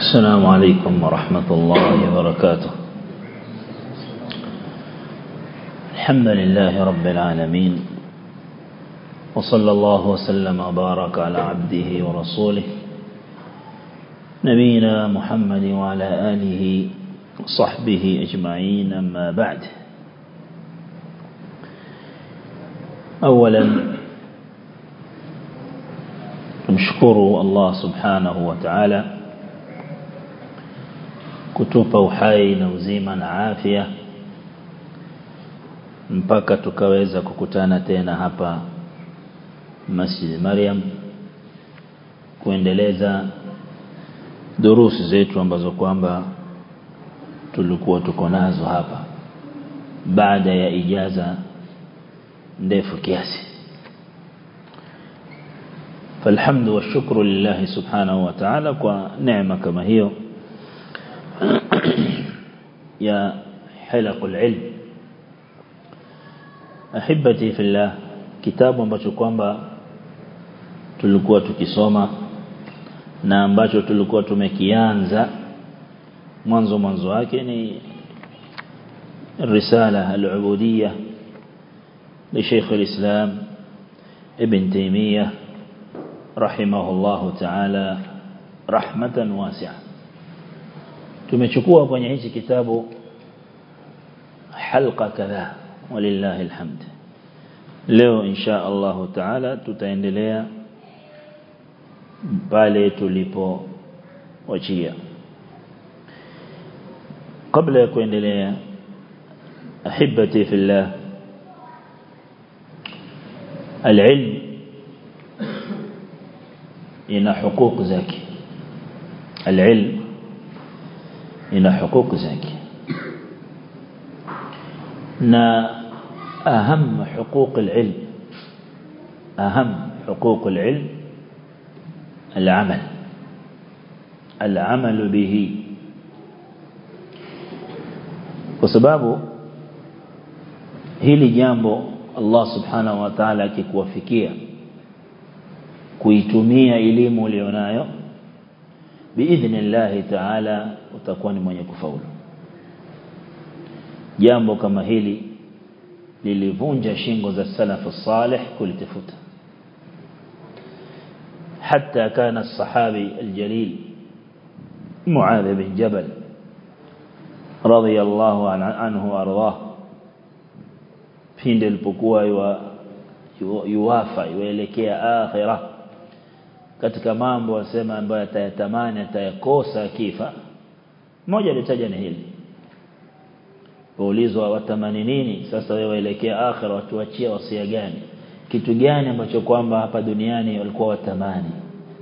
السلام عليكم ورحمة الله وبركاته. الحمد لله رب العالمين وصلى الله وسلم وبارك على عبده ورسوله نبينا محمد وعلى آله وصحبه أجمعين أما بعد. أولا نشكر الله سبحانه وتعالى kutupa uhai na uzima na afya mpaka tukaweza kukutana tena hapa Masjid Maryam kuendeleza durusi zetu ambazo kwamba tulikuwa tuko nazo hapa baada ya ijaza ndefu kiasi فالحمد والشكر لله سبحانه وتعالى ونعمة كما هي يا حلق العلم أحبتي في الله kitabu ambacho kwamba tulikuwa tukisoma na ambacho tulikuwa tumekianza mwanzo mwanzo wake ni الرسالة العبودية لشيخ الإسلام ابن تيمية رحمه الله تعالى رحمة واسعة tumechukua kwenye hichi kitabu halqa kadhaa walillahi alhamd leo insha Allah taala tutaendelea pale tulipo wachia kabla ya kuendelea ahibati fillah العلم ina حقوق zake العلم ina hukuku zake أن أهم حقوق العلم أهم حقوق العلم العمل العمل به. وسبابه هي لجانبه الله سبحانه وتعالى كيكوفكية كيتمية إليم وليونايو بإذن الله تعالى وتكون من يكفوله jambo kama hili lilivunja shingo za salafu salih kulitafuta حتى كان الصحابي الجليل معاذ بن جبل رضي الله عنه وارضاه pindi alipokuwa yuwafa yuelekea akhirah katika mambo wasema ambayo atayatamani atayakosa kifa mmoja alitaja ni hili waulizwa watamani nini sasa wewe waelekea akhira watuachia wasia gani kitu gani ambacho kwamba hapa duniani walikuwa watamani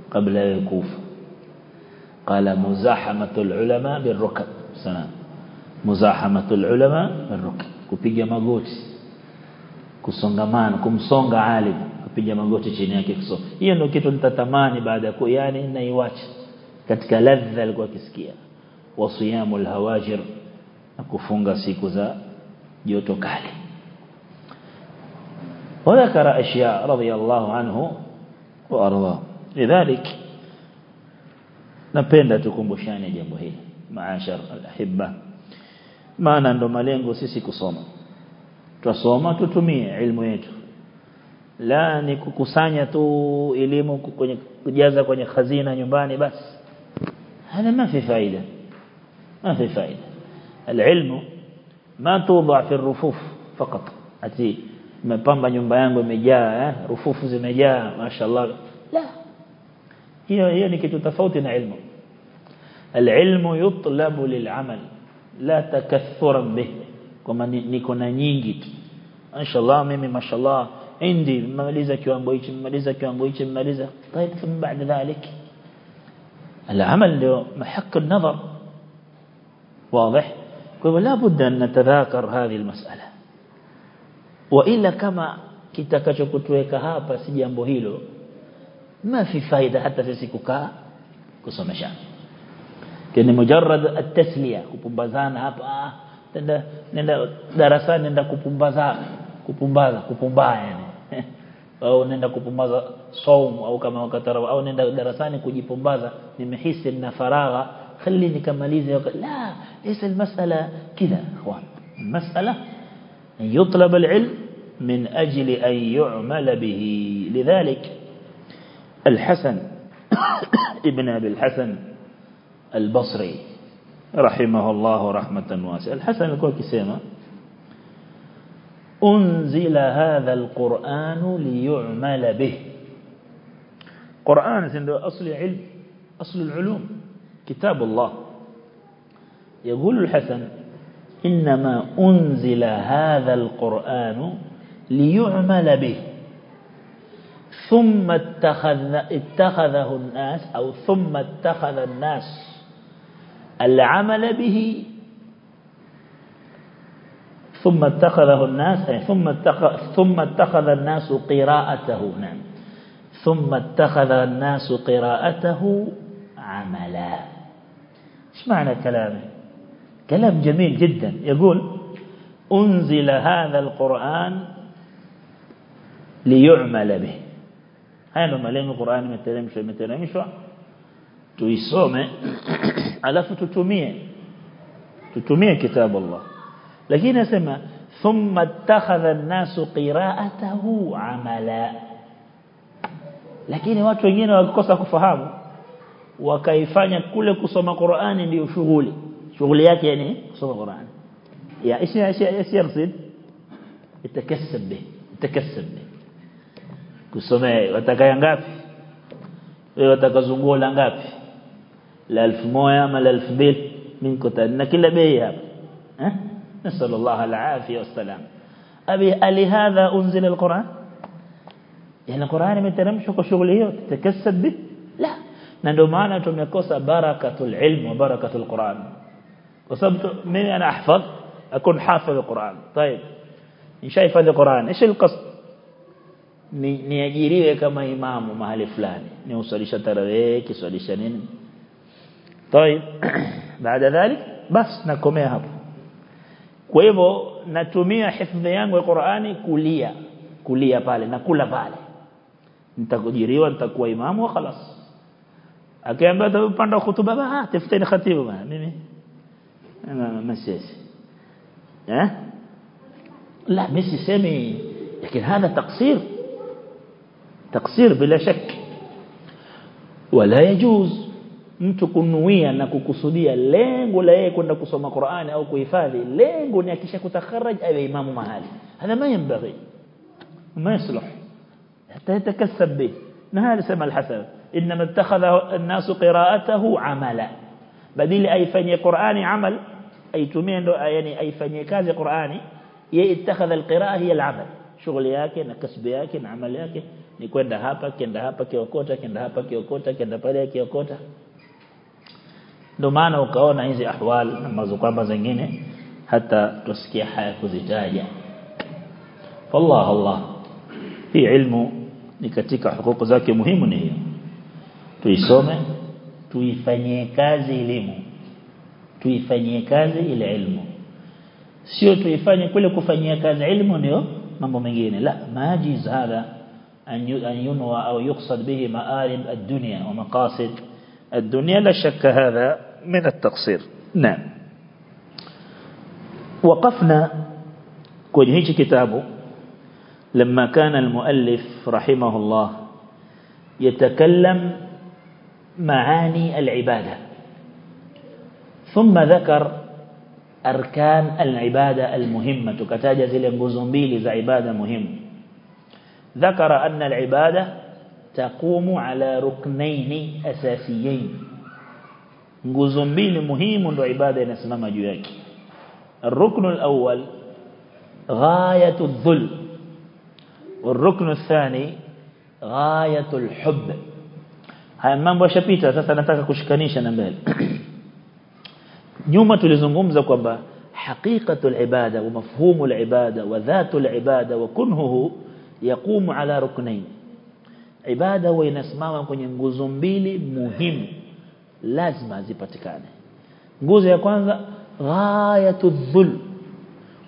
kabla ya kufa qala muzahamatul ulama birrukab sana muzahamatul ulama birrukab kupiga magoti kusongamana kumsonga alim kupiga magoti chini yake kusoma hiyo ndio kitu nitatamani baada ya yani naiwacha katika ladha alikuwa akisikia wasiyamul hawajir na kufunga siku za joto kali وذكر أشياء رضي الله عنه وأرضاه لذلك napenda tukumbushane jambo hili maashar alahibba maana ndo malengo sisi kusoma tusoma tutumie ilmu yetu la ni kukusanya tu elimu kwenye kujaza kwenye khazina nyumbani basi hana ma fi faida ma fi faida العلم ما توضع في الرفوف فقط. أتي ما بام بنيم بيان رفوف زمجاء ما شاء الله. لا. هي هي إنك تتفوتين علم العلم يطلب للعمل لا تكثرا به كما نكون نيجيت ما شاء الله ميمي ما شاء الله. عندي ماليزا كيوان بويش ماليزا كيوان بويش ماليزا. طيب ثم بعد ذلك. العمل له محق النظر. واضح؟ فلا بد أن نتذاكر هذه المسألة وإلا كما kitakachokutuweka hapa si jambo hilo ma fi faida hata sisi kukaa kusomeshana kini mujarrad at-tasliya kupumbazana hapa nenda nenda darasani nenda kupumbaza kupumbaza kupumbaya yani au nenda kupumbaza saum au kama wakatara au nenda darasani kujipumbaza nimehisi nina faragha خليني كماليزي لا ليس المسألة كذا أخوان. المسألة أن يطلب العلم من أجل أن يعمل به. لذلك الحسن ابن أبي الحسن البصري رحمه الله رحمة واسعة. الحسن يقول كسيما أنزل هذا القرآن ليعمل به. قرآن أصل علم أصل العلوم. كتاب الله. يقول الحسن إنما أنزل هذا القرآن ليعمل به. ثم اتخذ اتخذه الناس أو ثم اتخذ الناس العمل به. ثم اتخذه الناس ثم اتخذ ثم اتخذ الناس قراءته نعم. ثم اتخذ الناس قراءته عملا. معنى كلامه؟ كلام جميل جدا. يقول أنزل هذا القرآن ليعمل به. هاي لما لين القرآن مترمش مترمش تويسومه على فتتمية تتمية كتاب الله. لكن يسمى ثم اتخذ الناس قراءته عملا. لكن ما تجينا القصة كفهامه. Wakaifanya kule kusoma Qur'ani ndio shughuli shughuli yake yani kusoma Qur'ani ya ishi ishi yarsid itakassab به itakassab به kusomea watakaya ngapi wewe watakazunguo la ngapi la 1000 ama la 2000 minko na kila bei hapa eh نسال الله العافيه والسلام ابي hadha unzila alquran yani Qur'an imeteremshwa kwa shughuli hiyo bi la na ndio maana tumekosa barakatul ilm wa barakatul Qur'an kwa sababu mimi ana ahfadh akun hafidh alquran طيب nishahifadhi Qur'an إيش القصد ni niajiriwe kama imamu mahali fulani ni usalisha tarawih kiswalisha nini طيب baada ذلك bas nakomea hapo kwa hivyo natumia hifadhi yangu ya Qur'ani kulia kulia pale na kula pale nitakujiriwa nitakuwa imamu wa خلاص akiambia utapanda hutuba ba tafuteni khatibu bana mimi masisi eh لا مش سامي لكن هذا تقصير تقصير بلا شك ولا يجوز mtu kunuia na kukusudia lengo la yeye kwenda kusoma Qur'ani au kuhifadhi lengo ni akisha kutakharaj awe imamu mahali hada ma yanbaghi ma yasluh hatta yatakassab bi na hada sema al-hasan إنما اتخذ الناس قراءته عملا. بديل أي فني قرآن عمل أي تمين يعني أي فني كاز قرآن يتخذ القراءة هي العمل. شغل ياك نكسب ياك نعمل ياك، ياكي ده دهابا كين دهابا كي وكوتا كين دهابا كي وكوتا كين دهابا كي وكوتا دمانا وكاونا إنزي أحوال نمازقوا بزنجيني حتى تسكي حياك زجاجة. فالله الله في علمه نكتك حقوق ذاك مهم نهيه tuisome tuifanyie kazi elimu tuifanyie kazi ile ilmu sio tuifanye kule kufanyia kazi ilmu ndio mambo mengine la majiz hadha an yunwa au yuqsad bihi ma'arib ad-dunya wa maqasid الدنيا لا شك هذا من التقصير نعم وقفنا kwenye hichi kitabu لما كان المؤلف رحمه الله يتكلم معاني العبادة. ثم ذكر أركان العبادة المهمة. كتاجة زي ibada muhimu ذكر أن العبادة تقوم على ركنين أساسيين. ndo ibada inasimama juu yake الركن الأول غاية الذل. والركن الثاني غاية الحب. Haya mambo yashapita sasa nataka kushikanisha na mbele. Nyuma tulizungumza kwamba haqiqatul ibada wa mafhumul ibada wa dhatul ibada wa kunhuhu yaqumu ala ruknain ibada huwa inasimama kwenye nguzo mbili muhimu. Lazima zipatikane. Nguzo ya kwanza ghayatu dhul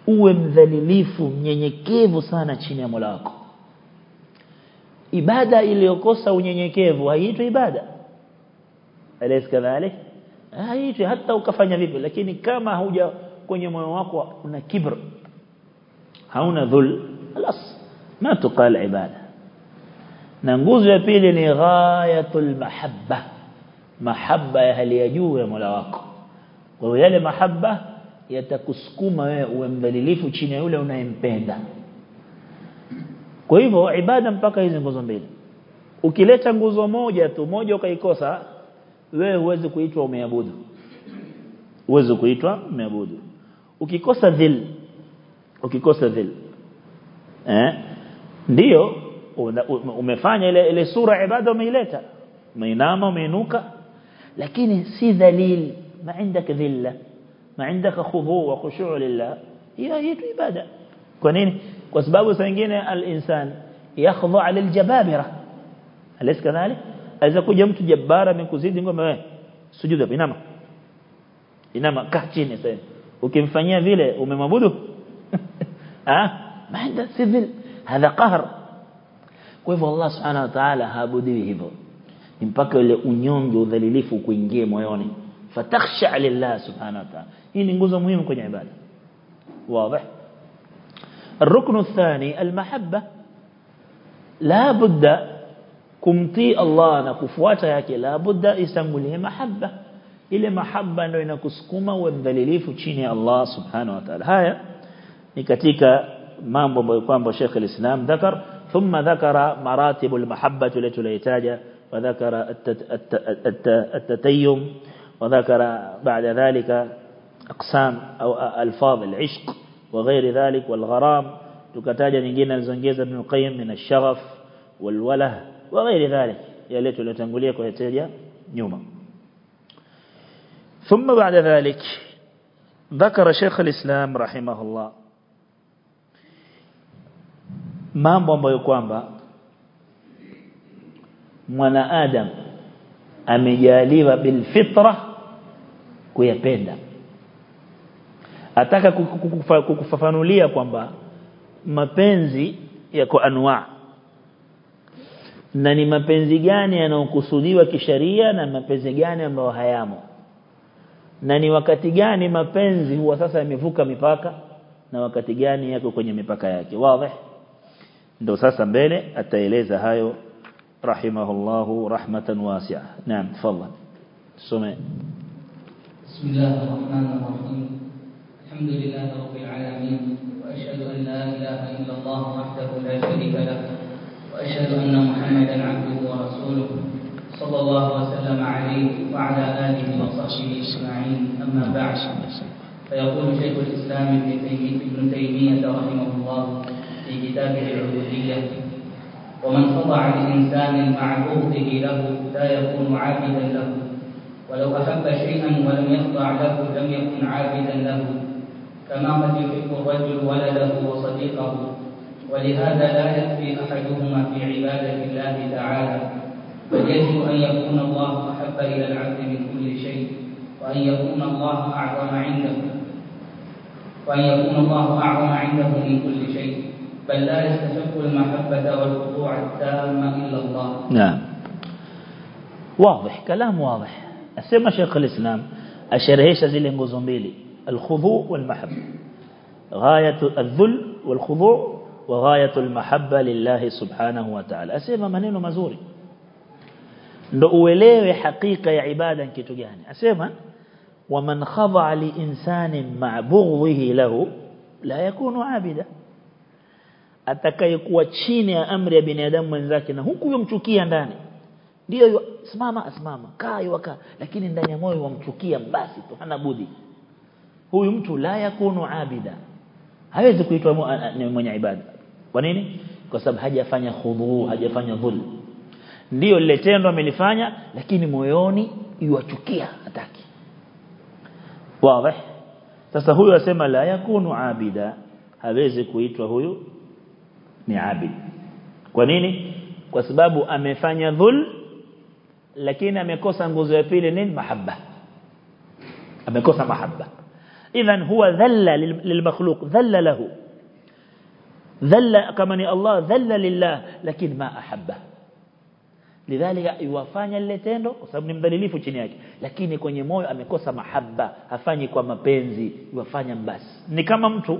uwe mdhalilifu mnyenyekevu sana chini ya Mola wako ibada iliyokosa unyenyekevu haiitwi ibada alaysa kadhalik haitwi hata ukafanya vipi lakini kama hauja kwenye moyo wako una kibr hauna dhul خلاص ما تقال عباده na nguzo ya pili ni ghayatul mahabba mahabba ya hali ya juu ya Mola wako kwa hiyo yale mahabba yatakusukuma wewe uwe mdhalilifu chini ya yule unayempenda kwa hivyo ibada mpaka hizi nguzo mbili ukileta nguzo moja tu moja ukaikosa wewe huwezi kuitwa umeabudu huwezi kuitwa umeabudu ukikosa dhil ukikosa dhil eh ndio umefanya ile ile sura ibada umeileta umeinama umeinuka lakini si dhalil ma عندك dhilla ma عندك khudhu wa khushu' lillah hiyo hiyo ibada kwa nini وسبب سنجين الإنسان يخضع للجبابرة. أليس كذلك؟ إذا كجمت جبارة من كزيد يقول ما سجود بينما بينما كهتشين إنسان وكم فنيا فيلا وما مبودو آه؟ ما عنده سيفل هذا قهر. كيف الله سبحانه وتعالى هابودي به impaka ile unyonge udhalilifu kuingie moyoni fatakhsha lillah subhanahu wa ta'ala hii ni nguzo muhimu kwenye ibada wazi الركن الثاني المحبة. لا بد كمتي الله نكفواتا يكي لا بد يسمونه محبة. إلي محبة نوين كسكومة والذليليف تشيني الله سبحانه وتعالى. هاي نكتيك مامبو بيقام بشيخ الإسلام ذكر ثم ذكر مراتب المحبة التي ليتاج وذكر التتيم وذكر بعد ذلك أقسام أو ألفاظ العشق. وغير ذلك والغرام تكتاج نجينا الزنجيزة من القيم من الشغف والوله وغير ذلك. يليت لتنقليك ويتجى نيوما ثم بعد ذلك ذكر شيخ الإسلام رحمه الله mambo ambayo kwamba mwana adam amejaliwa bil fitra ataka kukufafanulia kwamba mapenzi yako anwa. Na ni mapenzi gani yanayokusudiwa kisheria na mapenzi gani ambayo hayamo? Na ni wakati gani mapenzi huwa sasa yamevuka mipaka na wakati gani yako kwenye mipaka yake? Wazi. Ndio sasa mbele ataeleza hayo. Rahimahullahu rahmatan wasi'a. Naam tafadhali. Some bismillahirrahmanirrahim. الحمد لله رب العالمين وأشهد أن لا إله إلا الله وحده لا شريك له وأشهد أن محمدا عبده ورسوله صلى الله وسلم عليه وعلى آله وصحبه أجمعين. أما بعد فيقول شيخ الإسلام ابن تيمية, رحمه الله في كتابه العبودية ومن خضع لإنسان مع بغضه له لا يكون عابدا له ولو أحب شيئا ولم يخضع له لم يكن عابدا له كما قد يحب الرجل ولده وصديقه. ولهذا لا يكفي أحدهما في عبادة الله تعالى بل يجب أن يكون الله أحب إلى العبد من كل شيء وأن يكون الله أعظم عنده. وأن يكون الله أعظم عنده من كل شيء بل لا يستحق المحبة والخضوع التام إلا الله. نعم. واضح كلام واضح. asema Sheikh al-Islam asharehesha zile nguzo mbili الخضوع والمحبة. غاية الذل والخضوع وغاية المحبة لله سبحانه وتعالى. أسيبا منينو مزوري لأوليو حقيقة عبادا كتجاني أسيما ومن خضع لإنسان مع بغضه له لا يكون عابدا. أتكيكو تشيني أمر بن يدام من ذاكنا هكو يمتكي عنداني ليو اسماما اسماما كاي وكا لكن عندنا موي يمتكي باسي تحنا بودي. Huyu mtu la yakunu abida. Hawezi kuitwa mwenye ibada. Kwa nini? Kwa sababu hajafanya khudhu hajafanya dhul. Ndio lile tendo amelifanya lakini moyoni yuachukia hataki. Wazi. Sasa huyu asema la yakunu abida hawezi kuitwa huyu ni abid. Kwa nini? Kwa sababu amefanya dhul lakini amekosa nguzo ya pili nini? Mahaba amekosa mahabba إذا هو ذل للمخلوق ذل له. ذل كمن الله ذل لله لكن ما أحبه. لذلك يوافاني اللتينو وسأبني مدليلي فوشينيك لكن يكون يموي أميكوسا محبة أفاني كوما بينزي يوافاني مباس نكما متو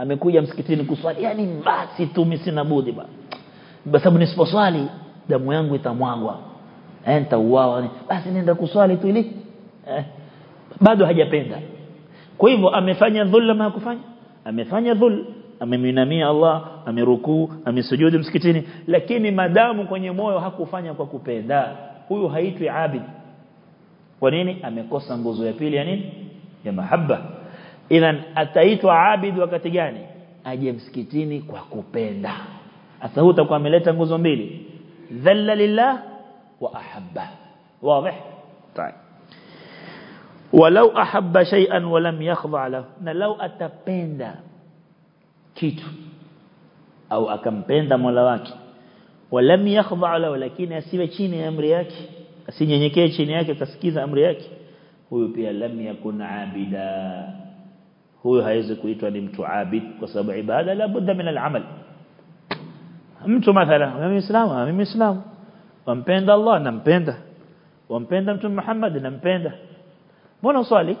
أميكو يمسكتيني كوسوالي يعني مباسي تومي سنبودي با بس أبني سبسوالي دمو يانغو يتموانغو أنت وواني بس نندا كوسوالي تولي bado hajapenda kwa hivyo amefanya dhulma ya kufanya amefanya dhul amemwinamia Allah amerukuu amesujudu msikitini lakini madamu kwenye moyo hakufanya kwa kupenda huyu haitwi abid kwa nini amekosa nguzo ya pili ya nini ya mahaba idhan ataitwa abid wakati gani aje msikitini kwa kupenda sasa huyu utakuwa ameleta nguzo mbili dhalla lillah wa ahabba wazi طيب ولو أحب شيئا ولم يخضع له. نلو أتبند كيتو أو أكمبند مولاك ولم يخضع له لكن أسيب چين أمرياك أسيب ينكي چينيك تسكيز أمرياك هو بيا لم يكن عابدا. هو هايزكو يتوى نمتو عابد وصب عبادة لابد من العمل. أمتو مثلا أمي إسلام أمي إسلام. وأمبند الله نمبند وأمبند أمتو محمد نمبنده mbona uswali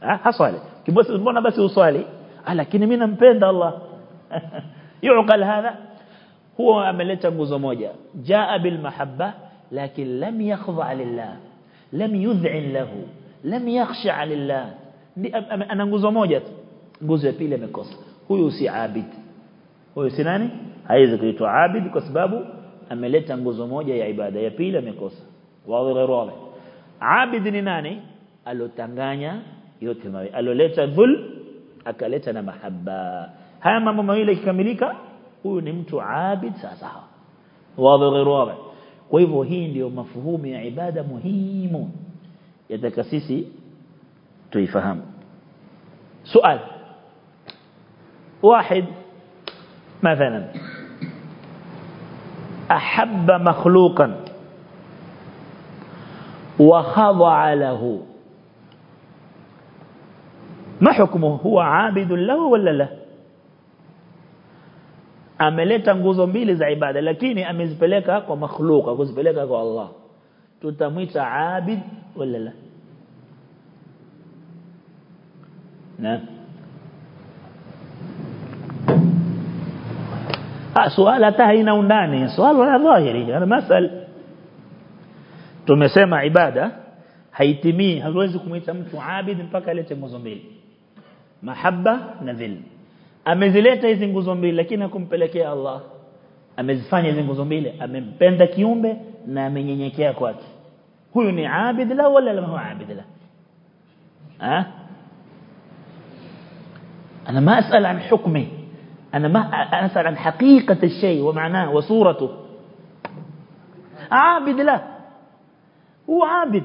ah haswali kibosi mbona basi uswali ah lakini mimi nampenda Allah yuqal hadha huwa ameleta nguzo moja jaa bil mahabba lakin lam yakhdha lillah lam yud'in lahu lam yakhsha lillah ana nguzo moja tu nguzo ya pili amekosa huyu si abid huyu si nani haiwezi kuitwa abid kwa sababu ameleta nguzo moja ya ibada ya pili amekosa wazi ghairu abid ni nani alotanganya yote mawili aloleta dhul akaleta na mahaba haya mambo mawili yakikamilika huyu ni mtu abid sasa wazi ghairu wazi kwa hivyo hii ndio mafuhumu ya ibada muhimu yataka sisi tuifahamu سؤال واحد مثلا أحب مخلوقا وخضع له ما حكمه هو عابد له ولا لا ameleta nguzo mbili za ibada lakini amezipeleka kwa makhluqa kuzipeleka kwa Allah tutamwita abid wala la نعم ah swala hata haina undani swala la dhahiri ana masal tumesema ibada haitimii hawezi kumuita mtu abid mpaka alete nguzo mbili mahabba na dhil amezileta hizi nguzo mbili lakini hakumpelekea Allah amezifanya hizi nguzo mbili amempenda kiumbe na amenyenyekea kwake huyu ni abid la wala la huwa abid la ah أنا ما أسأل عن حكمه أنا ما أسأل عن حقيقة الشيء ومعناه وصورته عابد له هو huwa abid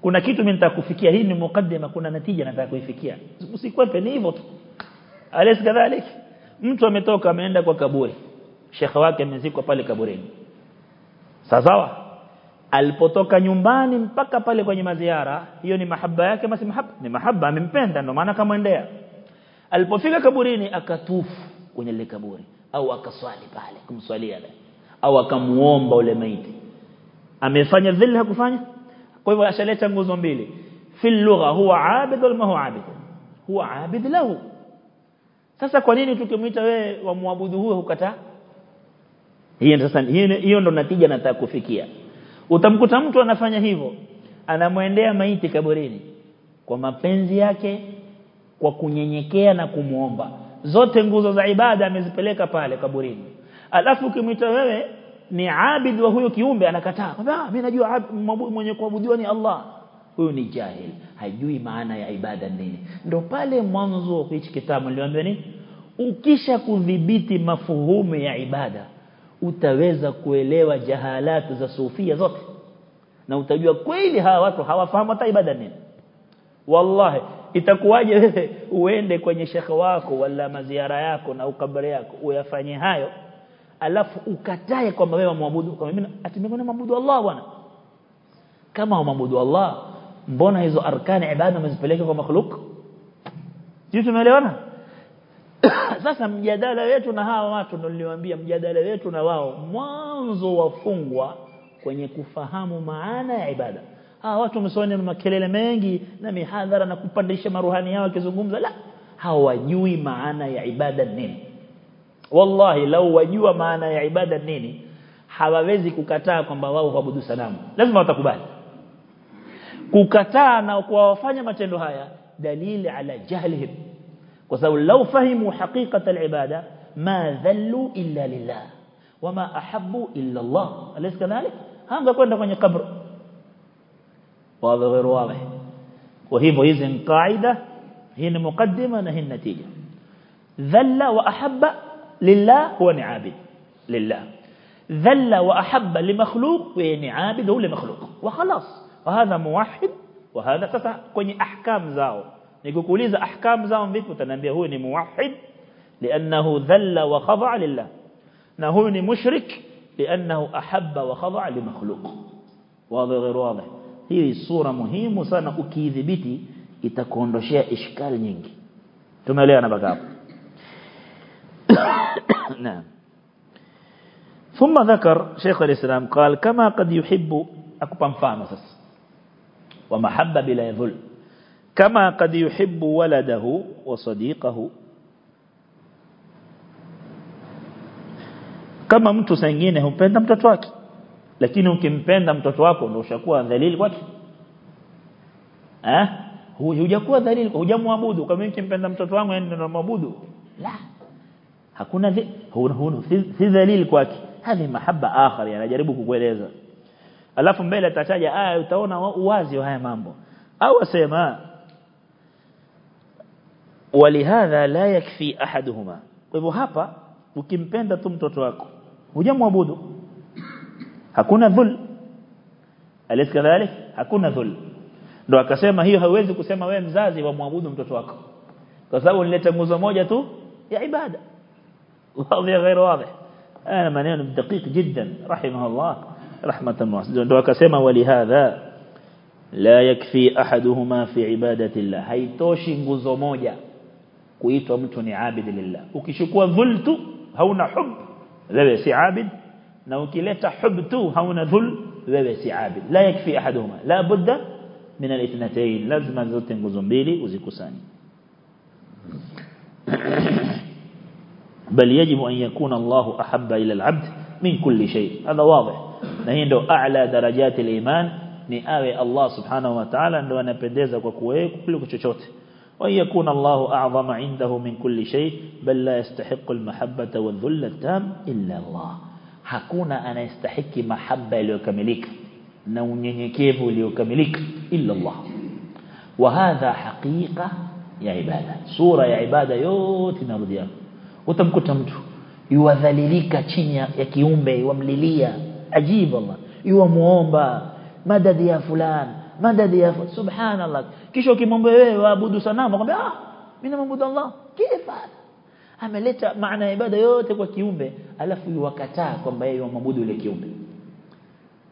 kuna kitu mimi nitakufikia hii ni mukaddima kuna natija nataka kuifikia. Usikwepe ni hivyo tu. Alis kadhalik mtu ametoka ameenda kwa kaburi. Shekha wake amezikwa pale kaburini. Sawa. Alipotoka nyumbani mpaka pale kwenye maziara hiyo ni mahaba yake masi mahaba. Ni mahaba amempenda ndio maana kamwendea alipofika kaburini akatufu kwenye ile kaburi. Au akaswali pale kumswalia au akamuomba ule maiti amefanya vile hakufanya kwa hivyo ashaleta nguzo mbili. Fil lugha huwa abid wal huwa abid. Huwa abid lahu. Sasa kwa nini tukimuita wewe wa muabudu huyo hukataa hiyo sasa hiyo ndo natija nataka kufikia utamkuta mtu anafanya hivyo anamwendea maiti kaburini kwa mapenzi yake kwa kunyenyekea na kumuomba. Zote nguzo za ibada amezipeleka pale kaburini. Alafu ukimwita wewe ni abid wa huyo kiumbe anakataa. Kwamba mimi najua mwenye kuabudiwa ni Allah. Huyu ni jahil hajui maana ya ibada nini. Ndo pale mwanzo hichi kitabu niliwaambia ni ukisha kudhibiti mafuhumu ya ibada utaweza kuelewa jahalatu za sufia zote. Na utajua kweli hawa watu hawafahamu hata ibada nini. Wallahi itakuwaje wewe uende kwenye shekhe wako wala maziara yako na ukabari yako uyafanye hayo alafu ukatae kwamba wewe muabudu kwa mimi ati mimi muabudu Allah bwana. Kama muabudu Allah mbona hizo arkani ibada umezipeleka kwa makhluk sisi tumeelewana? Sasa mjadala wetu na hawa watu niliwaambia mjadala wetu na wao mwanzo wafungwa kwenye kufahamu maana ya ibada. Hawa watu msoni makelele mengi na mihadhara na kupandisha maruhani yao kizungumza la hawajui maana ya ibada nini wallahi lau wajua maana ya ibada nini hawawezi kukataa kwamba wao huabudu sanamu lazima watakubali kukataa na kuwafanya matendo haya dalili ala jahlihim kwa sababu lau fahimu haqiqata alibada ma dhallu illa lillah wama ahabbu illa Allah alaysa kadhalik hanga kwenda kwenye kabr wazi غير واضح وهي hizi ni kaida hii ni mukaddima na hii natija dhalla wa ahabba لله هو نعابد لله. ذل وأحب لمخلوق ونعابد هو لمخلوق. وخلاص. وهذا موحد وهذا سسا كوني أحكام زاو. نقولي ذا أحكام زاو فيك وتنبيه هو موحد لأنه ذل وخضع لله. نهو مشرك لأنه أحب وخضع لمخلوق. واضح غير واضح؟ هي الصورة مهمة سنة أكيذ بيتي إتكون رشاء إشكال نينجي. تمالي أنا بقى. Naam ثم ذكر شيخ الإسلام قال كما قد يحب أكبر مفانه سس ومحبة بلا يذل كما قد يحب ولده وصديقه kama mtu sengine humpenda mtoto wake lakini ukimpenda mtoto wako ndio ushakuwa dhalili kwake eh hujakuwa dhalili hujamwabudu kama ukimpenda mtoto wangu yani ndio maabudu la hakuna si dhalili kwake. Hadi mahaba akhari anajaribu kukueleza. Alafu mbele atataja aya utaona uwazi wa haya mambo. Au asema walihadha la yakfi ahaduhuma. Kwa hivyo hapa ukimpenda tu mtoto wako hujamwabudu. Hakuna dhul alis kadhalik? Hakuna dhul. Ndo akasema hiyo hauwezi kusema wewe mzazi wa mwabudu mtoto wako. Kwa sababu nileta nguzo moja tu ya ibada واضح غير واضح أنا معنى دقيق جدا رحمه الله رحمة الله دعك سيما ولهذا لا يكفي أحدهما في عبادة الله. هيتوشي نغزموية كويتو متن عابد لله. وكي شكوى ذلت هون حب ذبسي عابد. نوكلت حبت هون ذل ذبسي عابد. لا يكفي أحدهما. لا بد من الاثنتين. لازم ذلتن غزمبيلي وزيكساني Thank you. بل يجب أن يكون الله أحب إلى العبد من كل شيء. هذا واضح. نحن دو أعلى درجات الإيمان نأوي الله سبحانه وتعالى أنه نبدأ كويك كل كتشوت وأن يكون الله أعظم عنده من كل شيء بل لا يستحق المحبة والذل التام إلا الله حكونا أنا يستحق محبة ليكملك نوني كيف ليكملك إلا الله وهذا حقيقة يا عبادة سورة يا عبادة يوتنا رضيانه utamkuta mtu. Yuwadhalilika chini ya kiumbe yuamlilia ajibu Allah. Yuwamuomba madadi ya fulan madadi ya subhanallah. Kisha ukimwomba wewe waabudu sanamu akwambia ah mimi naabudu Allah. Kifa. Ameleta maana ya ibada yote kwa kiumbe alafu yuwakataa kwamba yeye waabudu ile kiumbe.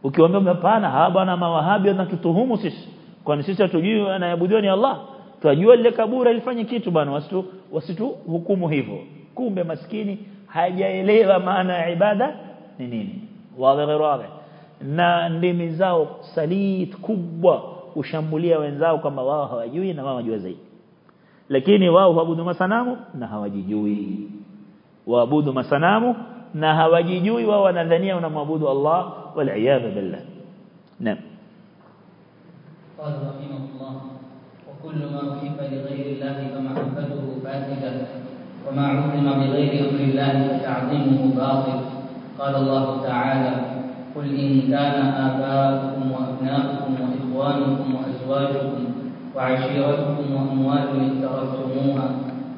Ukiwaambia hapana hawa bwana mawahabi wanatutuhumu sisi. Kwani sisi hatujui anayeabudiwa ni Allah? Tunajua lile kaburi alifanya kitu bwana wasitu wasitu hukumu hivyo kumbe maskini hajaelewa maana ya ibada ni nini غير wazi na ndimi zao salit kubwa ushambulia wenzao kama wao hawajui na wao wajua zaidi lakini wao huabudu masanamu na hawajijui waabudu masanamu na hawajijui wao wanadhania wanamwabudu Allah wal iyad billah naam قال رحمه الله وكل ما أحب لغير الله فمحبته فاسدة وما عظم بغير أمر الله فتعظيمه باطل. قال الله تعالى قل إن كان آباؤكم وأبناؤكم وإخوانكم وأزواجكم وعشيرتكم وأموال اقترفتموها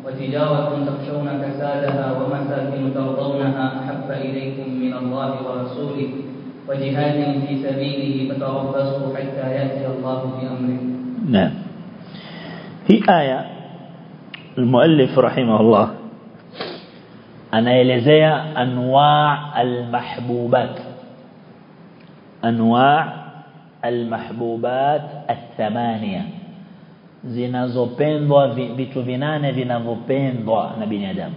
وتجارة تخشون كسادها ومساكن ترضونها أحب إليكم من الله ورسوله وجهاد في سبيله فتربصوا حتى يأتي الله بأمره. نعم. هي آية المؤلف رحمه الله. أنا إلزي أنواع المحبوبات. أنواع المحبوبات الثمانية. زينا زوبين ضوى بتوبنان زينا زوبين ضوى نبي أدم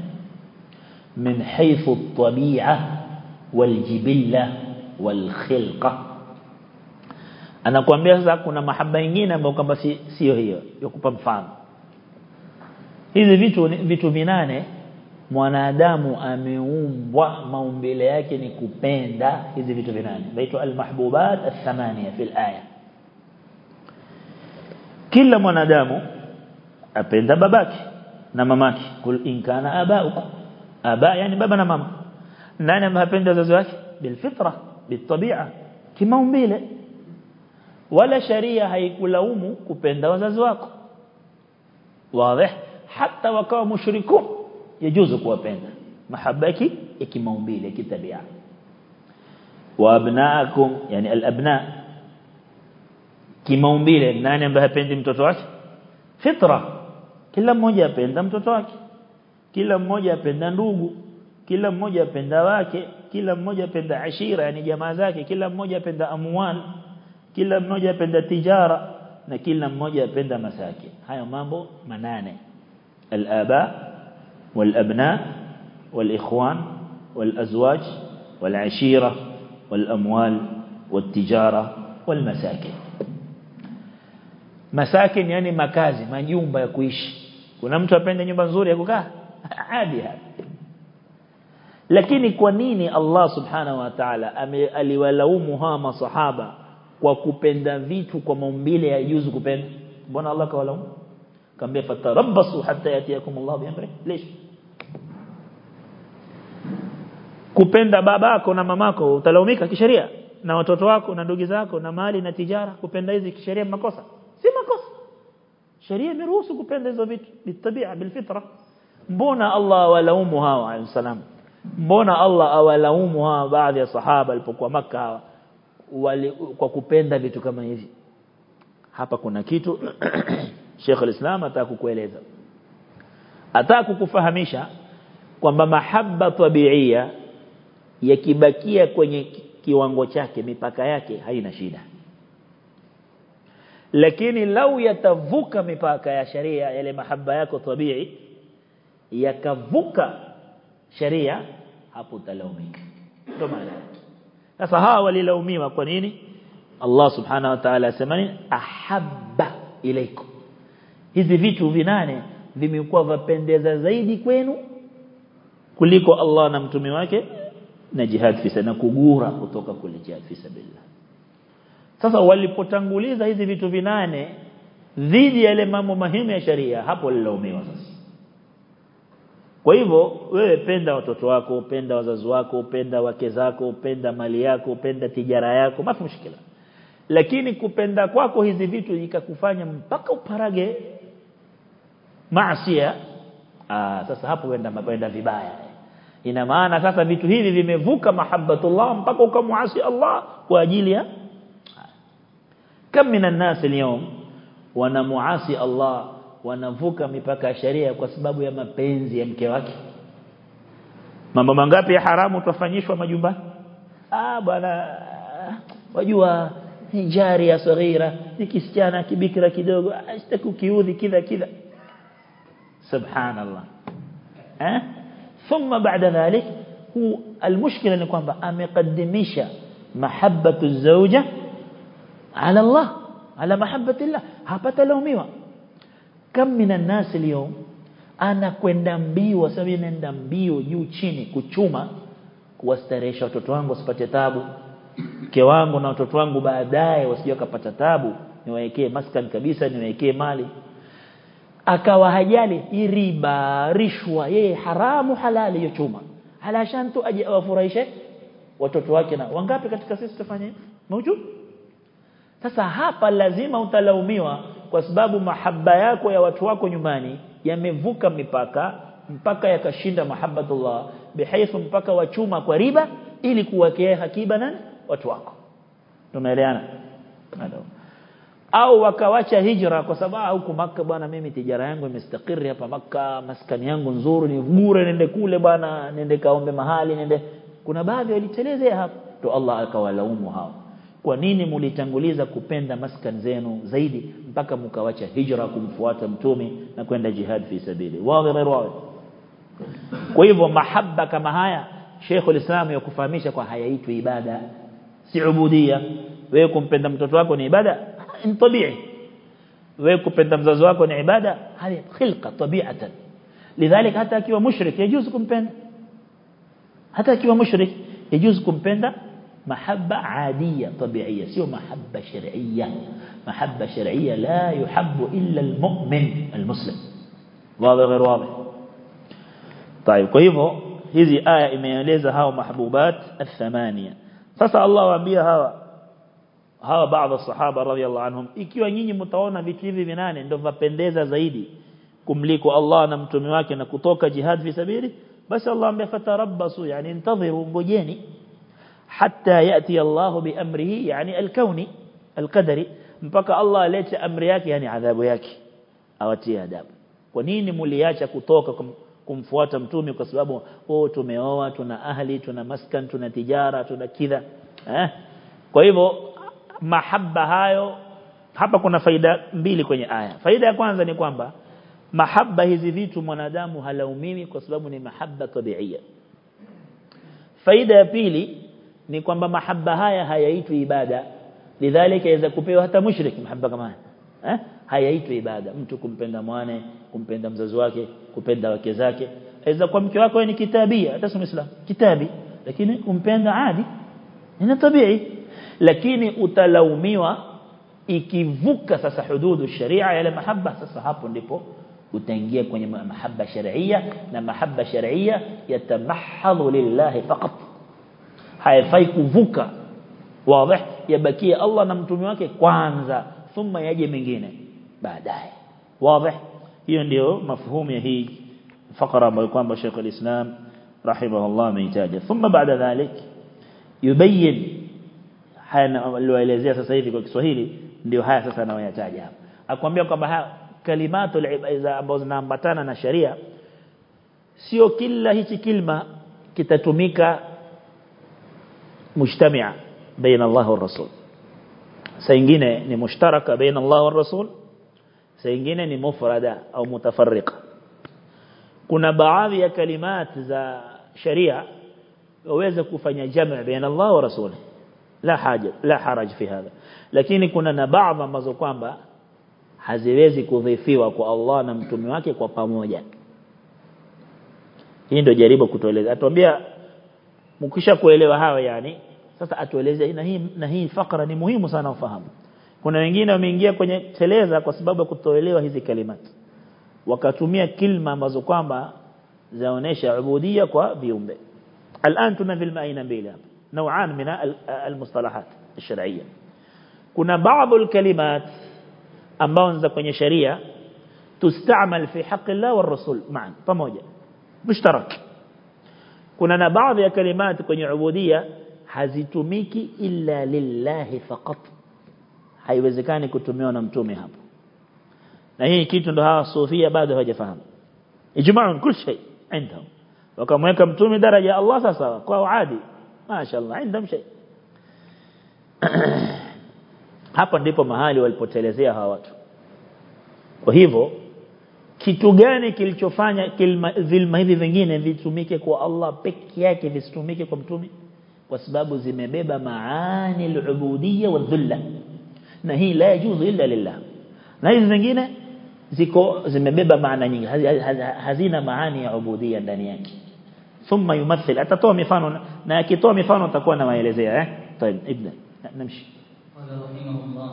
من حيث الطبيعة والجبلة والخلقة أنا قوم بيهزا كنا محبين جينا بوكا بسي سيوهية يقوم بفعل hizi vitu vitu vinane mwanadamu ameumbwa maumbile yake ni kupenda hizi vitu vinane baitwa almahbubat athamania fil aya kila mwanadamu apenda babake na mamake kul in kana abaukum aba yani baba na mama nani anapenda wazazi wake bil fitra bil tabia kimaumbile wala sharia haikulaumu kupenda wazazi wako wazi hata wakawa mushrikun yajuzu kuwapenda mahabaki ya kimaumbile kitabia wa abnaakum yani alabna kimaumbile nani ambaye hapendi mtoto wake fitra kila mmoja apenda mtoto wake kila mmoja apenda ndugu kila mmoja apenda wake kila mmoja apenda ashira yani jamaa zake kila mmoja apenda amwal kila mmoja apenda tijara na kila mmoja apenda masaki hayo mambo manane الآباء والأبناء والإخوان والأزواج والعشيرة والأموال والتجارة والمساكن مساكن يعني مكازي من يومبا يكويش كنا متوى بعند يومبا نزور يكوكا عادي هذا لكن kwa الله سبحانه وتعالى wa Ta'ala aliwalaumu صحابة masahaba kwa kupenda vitu kwa maumbile ya juzi kambia fatarabbasu hatta yatiyakum Allah bi amri lesh kupenda babako na mamako utalaumika kisheria. Na watoto wako na ndugu zako na mali na tijara kupenda hizi kisheria makosa. Si makosa. Sheria imeruhusu kupenda hizo vitu. Bitabia bilfitra. Mbona Allah awalaumu hawa alayhi salam? Mbona Allah awalaumu hawa baadhi ya sahaba alipokuwa maka hawa? Wali, kwa kupenda vitu kama hivi. Hapa kuna kitu Sheikh al-Islam atakukueleza atakukufahamisha kwamba mahabba tabiia yakibakia kwenye kiwango chake mipaka yake haina shida. Lakini lau yatavuka mipaka ya sharia yale mahaba yako tabii yakavuka sharia hapo utalaumika. Ndio maana sasa hawa walilaumiwa kwa nini? Allah subhanahu wa ta'ala asemani ahabba ilaikum hizi vitu vinane vimekuwa vapendeza zaidi kwenu kuliko Allah na mtume wake na jihad fi na kugura kutoka kule jihad fi sabilillah. Sasa walipotanguliza hizi vitu vinane dhidi ya ile mambo muhimu ya sharia hapo lilaumiwa sasa. Kwa hivyo wewe penda watoto wako penda wazazi wako penda wake zako penda mali yako penda tijara yako mafi mshikila. Lakini kupenda kwako hizi vitu ikakufanya mpaka uparage maasiya ah sasa hapo wenda mapenda vibaya ina maana sasa vitu hivi vimevuka mahabbatullah mpaka ukamuasi Allah kwa ajili ya kam minan nas leo wanamuasi Allah wanavuka mipaka ya sharia kwa sababu ya mapenzi ya mke wake mambo mangapi ya haramu tufanyishwa majumbani ah bwana wajua jari ya sagira ni kisichana kibikira kidogo sitaki kiudhi kila kila subhanallah eh ثم بعد ذلك هو المشكلة ni kwamba amekadimisha mahabbatu zawja ala Allah ala mahabbati Allah hapata laumiwa kam minan nas leo anakwenda mbio sababu nenda mbio juu chini kuchuma kuwastarehesha watoto wangu wasipate tabu mke wangu na watoto wangu baadaye wasije wakapata tabu niwaekee maskani kabisa niwaekee mali akawa hajali riba rishwa yeye haramu halali hiyo chuma. Halashan tu aje awafurahishe watoto wake na wangapi katika sisi tufanye mauju? Sasa hapa lazima utalaumiwa kwa sababu mahaba yako ya watu wako nyumbani yamevuka mipaka mpaka yakashinda mahabbatullah bihaythu mpaka wachuma kwa riba ili kuwekea hakiba nani watu wako. Tumeelewana au wakawacha hijra kwa sababu huku maka bwana mimi tijara yangu imestakiri hapa maka maskani yangu nzuri ni bure nende kule bwana nende kaombe mahali nende kuna baadhi walitelezea hapo. To Allah akawalaumu hao. Kwa nini mulitanguliza kupenda maskani zenu zaidi mpaka mkawacha hijra kumfuata mtume na kwenda جهاد في سبيل? Wazi kwa hivyo mahaba kama haya شيخ الإسلام yakufahamisha kwa hayaitwi ibada si ubudia. Wewe kumpenda mtoto wako ni ibada طبيعي. wewe kumpenda mzazi wako ni عبادة هذه خلقة طبيعة. لذلك حتى akiwa مشرك يجوز kumpenda حتى akiwa مشرك يجوز kumpenda محبة عادية طبيعية siyo محبة شرعية. محبة شرعية لا يحب إلا المؤمن المسلم. واضح غير واضح؟ طيب فايو هذه آية إما hao mahbubat athamania sasa allah waambia hawa hawa baadhi sahaba radhiallahu anhum ikiwa nyinyi mtaona vitu hivi vinane ndio vapendeza zaidi kumliko Allah na mtume wake na kutoka jihad fi sabili basi Allah ambaye fatarabbasu yani intadhiru ngojeni حتى يأتي الله بأمره يعني الكوني القدري mpaka Allah alete amri yake yani adhabu yake awatie adabu kwa nini mliacha kutoka kumfuata mtume kwa sababu oh tumeoa tuna ahli tuna maskan tuna tijara tuna kidha eh kwa hivyo mahaba hayo hapa kuna faida mbili kwenye aya. Faida ya kwanza ni kwamba mahaba hizi vitu mwanadamu halaumiwi kwa sababu ni mahaba tabiia faida ya pili ni kwamba mahaba haya hayaitwi ibada. Lidhalika yaweza kupewa hata mushrik mahaba kama eh? Hayaitwi ibada. Mtu kumpenda mwane kumpenda mzazi wake kupenda wake zake. Aweza kwa mke wako ni kitabia. Hata si muislam kitabi. Lakini kumpenda adi ni tabii lakini utalaumiwa ikivuka sasa hududu sharia yale mahaba sasa hapo ndipo utaingia kwenye mahaba sharia na mahaba sharia yatamahadhu lillahi faqat haifai kuvuka wazi yabakia Allah na mtume wake kwanza thumma yaje mengine baadaye wazi hiyo ndio mafhumu ya hii fakra ambayo kwamba Sheikh al-Islam rahimahullah ameitaja thumma baada dhalik yubayyin haya niliyoelezea sasa hivi kwa Kiswahili ndio haya sasa anayoyataja hapa. Akwambia kwamba kalimatu za ambazo zinaambatana na sharia sio kila hichi kilma kitatumika mujtamia baina Allah wa Rasul. Saa nyingine ni mushtaraka baina Allah wa Rasul saa nyingine ni mufrada au mutafarriqa. Kuna baadhi ya kalimat za sharia waweza kufanya jamaa baina Allah wa Rasul la haja la haraj fi hadha lakini kuna na baadhi ambazo kwamba haziwezi kudhifiwa kwa Allah na mtume wake kwa pamoja hii ndio jaribu kutueleza atuambia mkisha kuelewa hawa yani sasa atueleze na hii na hii fakra ni muhimu sana ufahamu kuna wengine wameingia kwenye teleza kwa sababu ya kutoelewa hizi kalimati wakatumia kilma ambazo kwamba zaonesha ubudia kwa viumbe الان tuna vilma aina mbili hapa نوعان من المصطلحات الشرعية. كنا بعض الكلمات أمبون زكوين شريعة تستعمل في حق الله والرسول معا. فموجة مشترك. كنا بعض الكلمات كوين عبودية هزتميك إلا لله فقط. هاي وزكاني كتميون أمتومي هم نهي كيتو لها الصوفية بعد هو جفهم يجمعون كل شيء عندهم. وكم يكمتومي درجة الله سأسا قوة عادي. adi mashaallah عندهم shay hapa ndipo mahali walipotelezea hawa watu kwa hivyo kitu gani kilichofanya vilma hivi vingine vitumike kwa Allah peke yake visitumike kwa mtume kwa sababu zimebeba maani al-ubudiyya wal-dhulla na hii la yajuzu illa lillah na hizi zingine ziko zimebeba maana nyingi hazina maani ya ubudiyya ndani yake Yumathil atatoa mifano na akitoa mifano atakuwa anawaelezea eh طيب ابدا نمشي. قال رحمه الله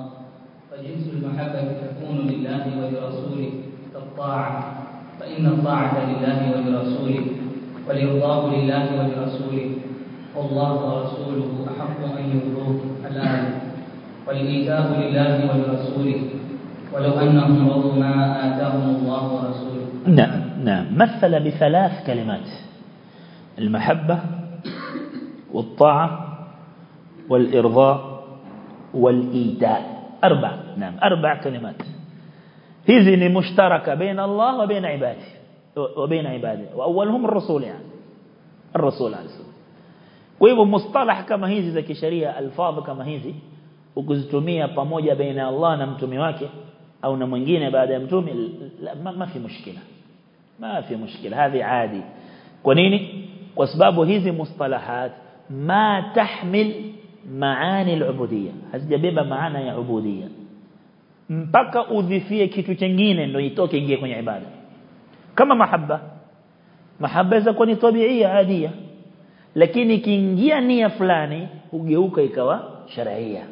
فجنس المحبة تكون لله ولرسوله كالطاعة فإن الطاعة لله ولرسوله والإرضاء لله ولرسوله والله ورسوله أحق أن يرضوه الآية والإيتاء لله ولرسوله ولو أنهم رضوا ما آتاهم الله ورسوله. نعم نعم. مثل بثلاث كلمات. المحبة والطاعة والإرضاء والإيتاء. أربع نعم أربع كلمات. هذه مشتركة بين الله وبين عباده وبين عباده. وأولهم الرسول يعني الرسول عليه الصلاة ويب مصطلح كما هي ذاك الشريعة ألفاظ كما هي زي وكزتمية طموية بين الله نمتمي واكي أو نمنجين بعد يمتمي ما في مشكلة. ما في مشكلة. هذه عادي. كونيني؟ وسبب هذه مصطلحات ما تحمل معاني العبودية. هزجبيبا معانا يا عبودية. مبكا أذفية كتو تنجين أنه يتوكي يكون عبادة كما محبة محبة إذا كوني طبيعية عادية لكن كنجية نية فلاني وجهوك يكوا شرعية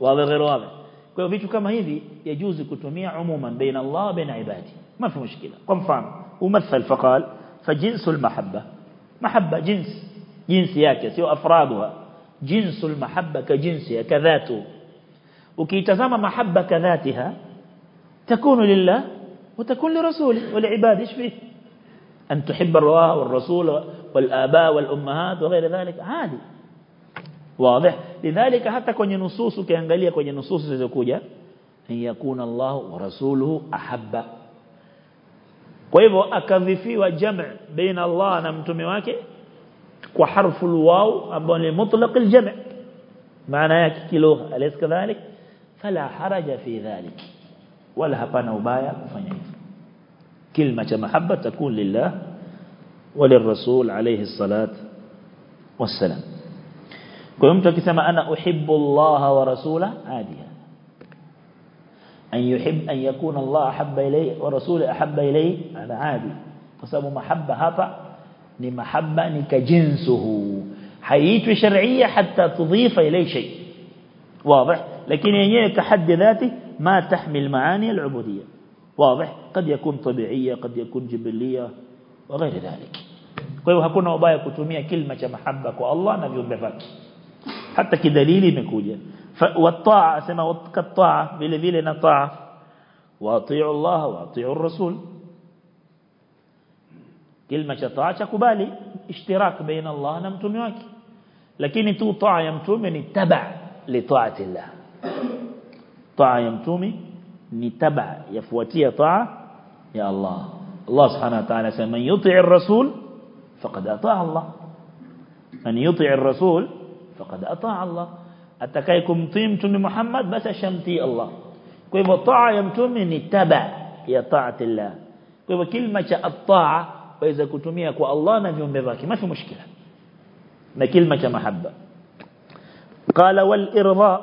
واضح غير واضح كيف يتو كما هذي يجوز كتمية عموما بين الله وبين عبادة ما في مشكلة قم فعم ومثل فقال فجنس المحبة محبة جنس جنس ياكس أفرادها. جنس المحبة كجنسها كذاته. وكي وكيتزام محبة كذاتها تكون لله وتكون لرسوله ولعباده. إيش فيه؟ أن تحب الله والرسول والآباء والأمهات وغير ذلك. عادي. واضح. لذلك حتى كون ينصوص كأنجليا كون ينصوص إذا كوجا أن يكون الله ورسوله أحبه kwa hivyo akadhifiwa jam' baina Allah na mtume wake kwa harfu alwaw ambao ni mutlaq aljam' maana yake kilugha alaysa kadhalik fala haraja fi dhalik wala hapana ubaya kufanya hivyo كلمة محبة تكون لله وللرسول عليه الصلاة والسلام كنت كسما أنا أحب الله ورسوله عادية أن يحب أن يكون الله أحب إليه ورسوله أحب إليه هذا عادي. فسبب محبة هذا لمحبة كجنسه حييت شرعية حتى تضيف إليه شيء. واضح؟ لكن ينيه كحد ذاته ما تحمل معاني العبودية. واضح؟ قد يكون طبيعية قد يكون جبلية وغير ذلك. kutumia kilima cha mahaba kwa Allah na viumbe vyake hata kidalili imekuja wataa sema watataa vile vile na waatiu ar-rasul kilima cha taa cha kubali ishtirak baina Allah na mtume wake lakini tu taa ya mtume ni taba li taati Allah taa ya mtume ni taba yafuatia taa ya Allah Allah subhanahu wa ta'ala sema yuti' ar-rasul faqad ata'a Allah man yuti' ar-rasul faqad ata'a Allah atakaye kumtii mtume Muhammad basi ashamtii Allah kwa hivyo taa ya mtume ni taba ya taati Allah kwa hivyo kilima cha at-taa waweza kutumia kwa Allah na viumbe wake mafi mushkila na kilima cha mahabba qala wal irda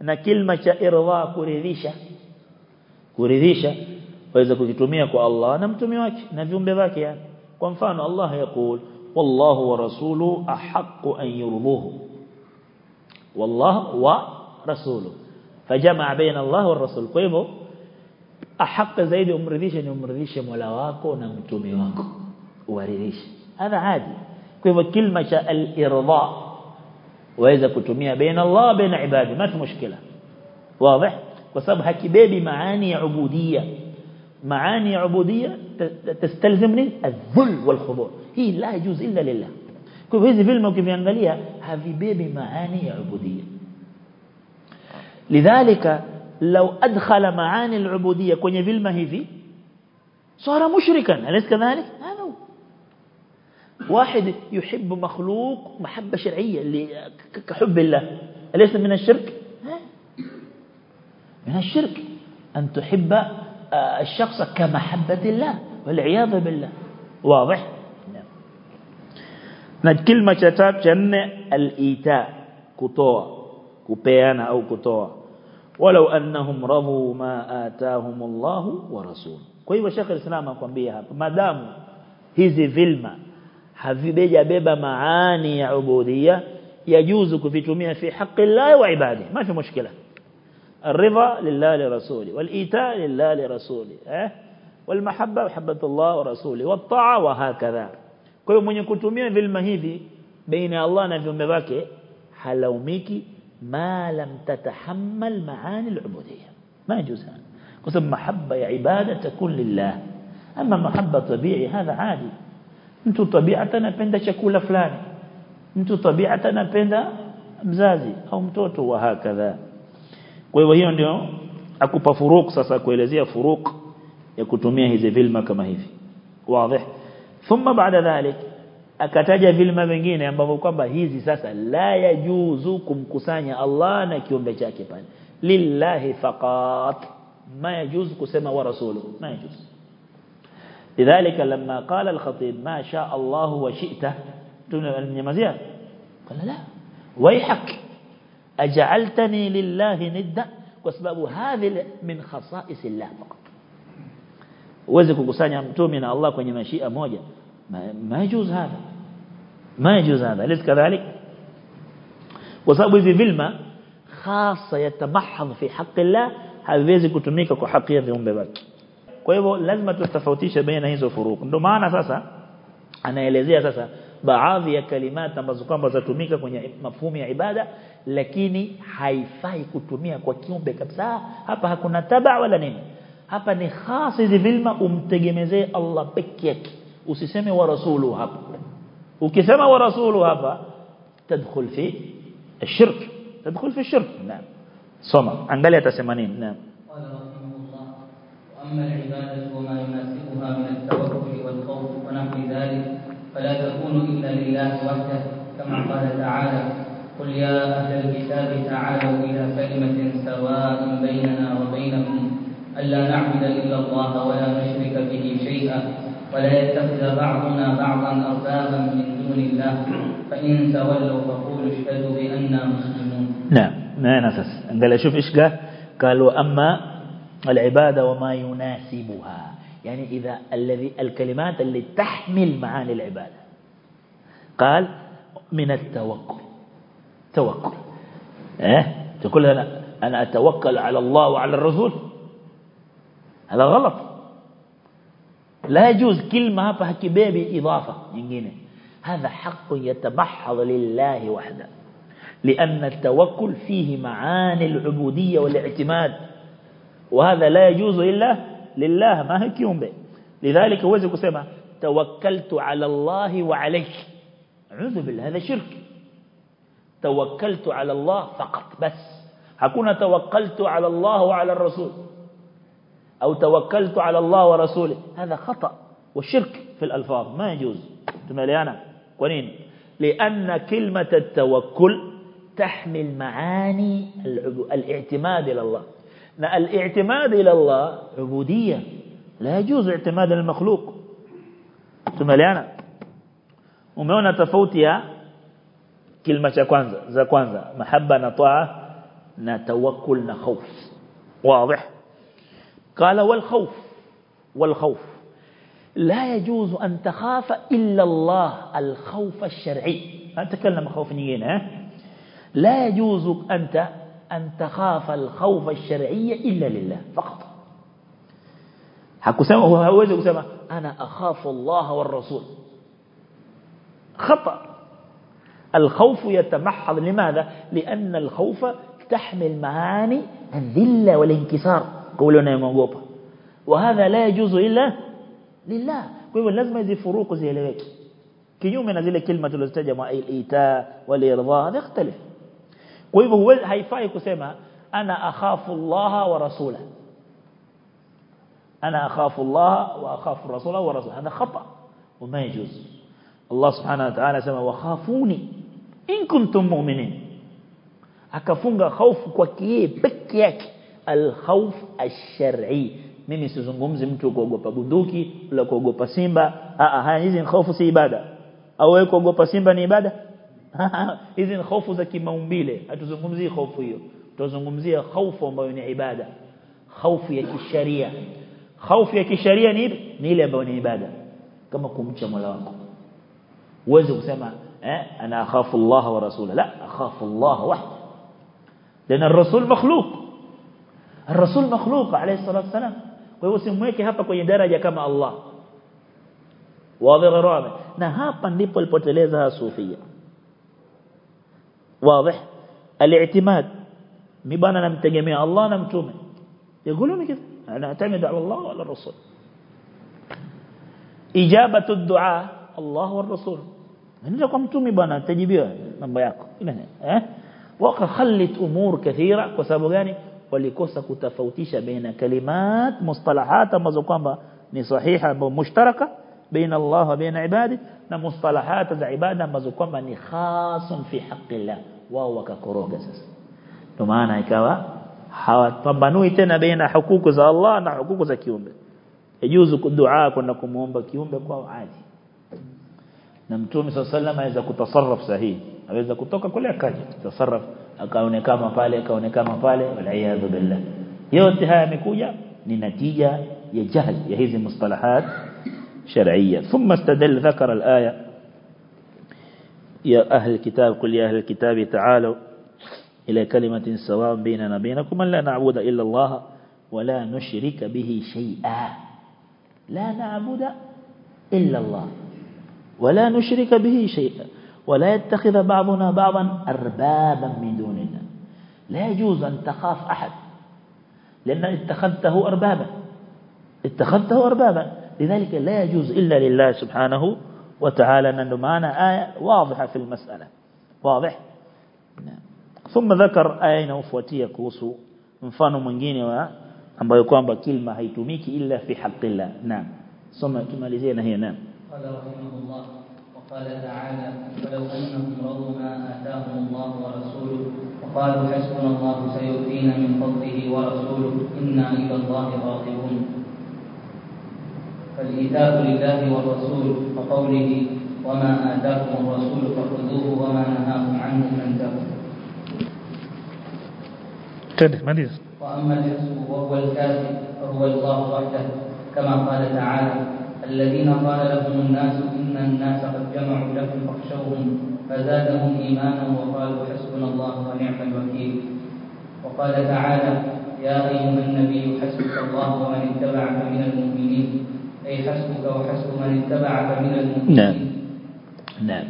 na kilima cha irda kuridhisha kuridhisha waweza kukitumia kwa Allah na mtume wake na viumbe wake yani kwa mfano Allah yakul wallahu wa rasuluhu ahaqqu an yurduhu والله ورسوله فجمع بين الله والرسول. فايو أحق زيد امرضيش إن امرضيش مولا واكو ومتومي واكو. واريش هذا عادي. فايو كلمه الإرضاء. وإذا كتميه بين الله وبين عباده ما في مشكلة. واضح؟ بسبب هكي بيبي معاني عبودية. معاني عبودية تستلزمني الذل والخضوع. هي لا يجوز إلا لله. Kwa hivyo hizi vilma ukiviangalia havibebi maani ya ubudiyya lidhalika لو أدخل معاني العبودية kwenye vilma hivi صار مشركا أليس كذلك هذا هو واحد يحب مخلوق محبة شرعية كحب الله أليس من الشرك من الشرك أن تحب الشخص كمحبة الله والعياذ بالله واضح na kilima cha tatu cha nne al-ita kutoa kupeana au kutoa walau annahum radhu ma ataahum Allah wa rasul kwa hivyo Sheikh al-Islam akwambia hapa madamu hizi vilma havibeja beba maani ya ubudiyya yajuzu kuvitumia fi haqqi Allah wa ibadi ma fi mushkila الرضا لله لرسوله والإيتاء لله لرسوله eh والمحبة محبة الله ورسوله والطاعة وهكذا kwa hiyo mwenye kutumia vilma hivi baina Allah na viumbe wake halaumiki ma lam tatahammal maani al-ubudiyya ma yajuz kwa sababu mahabba ya ibada takun lillah ama mahabba tabii hadha adi mtu tabiata anapenda chakula fulani mtu tabiata anapenda mzazi au mtoto wa hakadha kwa hivyo hiyo ndio akupa furuq sasa kuelezea furuq ya kutumia hizi vilma kama hivi wazi thumma baada dhalik akataja vilma vingine ambavyo kwamba hizi sasa la yajuzu kumkusanya Allah na kiumbe chake pale lillahi faqat ma yajuzu kusema wa rasuluhu ma yajuzu لذلك لما قال الخطيب ما شاء الله وشئته المنيمزيه قال لا ويحك أجعلتني لله ندا وسبب هذه من خصائص الله فقط uweze kukusanya mtume na Allah kwenye mashia moja ma yajuz hapa ma yajuz hapa lis kadhalik kwa sababu hivi vilma khasa yatamahadh fi haqqi Allah haviwezi kutumika kwa haki ya viumbe wake kwa hivyo lazima tutofautishe baina hizo furuq ndio maana sasa anaelezea sasa baadhi ya kalimata ambazo kwamba zatumika kwenye mafhumu ya ibada lakini haifai kutumia kwa kiumbe kabisa hapa hakuna taba wala nini hapa ni? Khasi vilma umtegemezee Allah peke yake usiseme wa rasulu hapa ukisema wa rasulu hapa tadkhul fi الشرك تدخل في الشرك نعم صمم atasema nini naam. قال رحمه الله وأما العبادة وما يناسبها من التوكل والخوف ونحو ذلك فلا تكون إلا لله وحده كما قال تعالى قل يا أهل الكتاب تعالوا إلى كلمة سواء بيننا وبينكم ألا نعبد إلا الله ولا نشرك به شيئا ولا يتخذ بعضنا بعضا أربابا من دون الله. فإن تولوا فقولوا اشهدوا بأننا مسلمون. نعم ما نفس. قال شوف إيش قال؟ قالوا أما العبادة وما يناسبها. يعني إذا الذي الكلمات اللي تحمل معاني العبادة. قال من التوكل. توكل. إيه؟ تقول أنا أنا أتوكل على الله وعلى الرسول؟ هذا غلط. لا يجوز كلمة hapa hakibebi إضافة. nyingine هذا حق يتمحض لله وحده. لأن التوكل فيه معاني العبودية والاعتماد. وهذا لا يجوز إلا لله. ما هي كيومbe لذلك huwezi kusema توكلت على الله وعليك. أعوذ بالله. هذا شرك. توكلت على الله فقط. بس. hakuna توكلت على الله وعلى الرسول. أو توكلت على الله ورسوله. هذا خطأ وشرك في الألفاظ. ما يجوز. تماليانا ونين لأن كلمة التوكل تحمل معاني الاعتماد إلى الله. الاعتماد إلى الله عبودية. لا يجوز اعتماد المخلوق. تماليانا umeona tofauti ya kilima cha kwanza za kwanza mahaba na قال والخوف والخوف. لا يجوز أن تخاف إلا الله الخوف الشرعي. أتكلم خوف نيين لا يجوز أنت أن تخاف الخوف الشرعي إلا لله فقط. hakusema hawezi kusema ana akhafu Allah wa rasul خطأ. الخوف يتمحض. لماذا؟ لأن الخوف تحمل معاني الذلة والانكسار. قولنا يموغوبا وهذا لا يجوز إلا لله kwa hivyo lazima hizi furuku zieleweke kinyume na zile kilima tulizotaja mwa ita wal irda hada ikhtalif kwa hivyo haifai kusema ana akhafu Allah wa rasula ana akhafu Allah wa akhafu rasula wa rasula hada khata وما يجوز الله سبحانه وتعالى سما وخافوني in kuntum mu'minin akafunga hofu kwa kie peke yake al-khawf ash-shar'i mimi sizungumzi mtu kuogopa bunduki wala kuogopa simba a a hizi ni hofu si ibada au wewe kuogopa simba ni ibada hizi ni hofu za kimaumbile hatuzungumzii hofu hiyo tuzungumzia hofu ambayo ni ibada hofu ya kisharia hofu ya kisharia ni ni ile ambayo ni ibada kama kumcha Mola wako uweze kusema eh ana akhafu Allah wa rasula la akhafu Allah wahda لأن الرسول مخلوق الرسول مخلوق عليه الصلاة والسلام. وهو سمويك هفك ويدرج كما الله واضح غرامة نهابا نبول بوتليزها صوفية واضح الاعتماد مبانا نمتجمي الله نمتومي يقولون كذا أنا أعتمد على الله وعلى الرسول إجابة الدعاء الله والرسول من لكم تومي بنا تجيبيه من بياكم وقد خلت أمور كثيرة وسابقاني walikosa kutofautisha baina kalimat mustalahat ambazo kwamba ni sahiha ambazo mushtaraka baina Allah wa baina ibadi na mustalahat za ibada ambazo kwamba ni khasun fi haqqillah wao wakakoroga sasa ndio maana ikawa hawapambanui tena baina hukuku za Allah na hukuku za kiumbe yajuzu dua kwenda kumuomba kiumbe kwa adi na mtume sallallahu aweza kutasarraf sahihi aweza kutoka kule akaja tasarraf akaonekana pale akaonekana pale wala billah yote haya yamekuja ni natija ya jahl ya hizi mustalahat shar'iyya thumma istadalla dhakara al-aya يا أهل الكتاب قل يا أهل الكتاب تعالوا إلى كلمة سواء بيننا بينكم لا نعبد إلا الله ولا نشرك به شيئا لا نعبد إلا الله ولا نشرك به شيئا ولا يتخذ بعضنا بعضا أربابا من دون الله لا يجوز أن تخاف أحد لأن اتخذته أربابا. اتخذته أربابا. لذلك لا يجوز إلا لله سبحانه وتعالى أنه معنا آية واضحة في المسألة. واضح؟ ثم ذكر آية نوفوتية كوسو mfano mwingine wa ambayo kilma haitumiki illa fi haqqillah naam soma tumalizie na hiyo naam قال رحمه وقال تعالى ولو أنهم رضوا ما آتاهم الله ورسوله وقالوا حسبنا الله سيؤتينا من فضله ورسوله إنا إلى الله راغبون. فالإيتاء لله والرسول وقوله وما آتاكم الرسول فخذوه وما نهاكم عنه فانتهوا وأما الحسب وهو الكافي فهو الله وحده كما قال تعالى الذين قال لهم الناس إن الناس قد جمعوا لكم فاخشوهم فزادهم إيمانا وقالوا حسبنا الله ونعم الوكيل. وقال تعالى يا أيها النبي حسبك الله ومن اتبعك من المؤمنين. أي حسبك وحسب من اتبعك من المؤمنين. نعم. نعم.